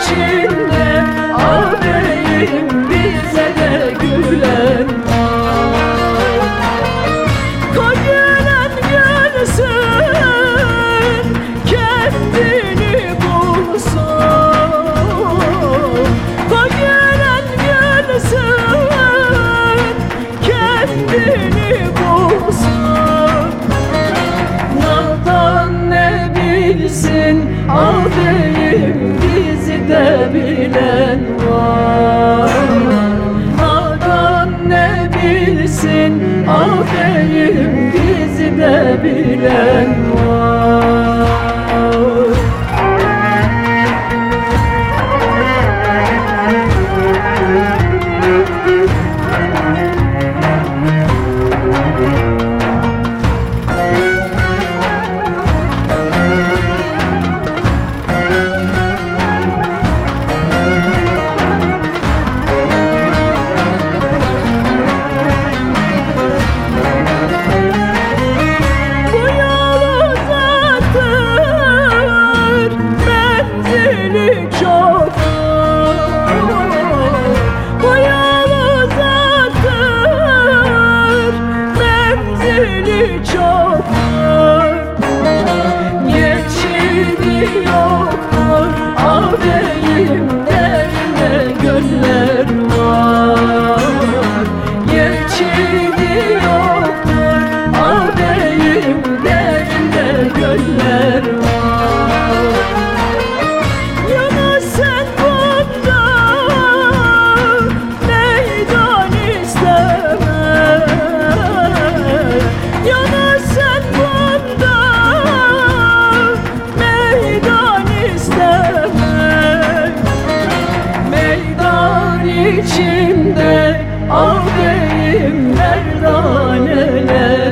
是 بلاد you. içimde Av ah beyim merdaneler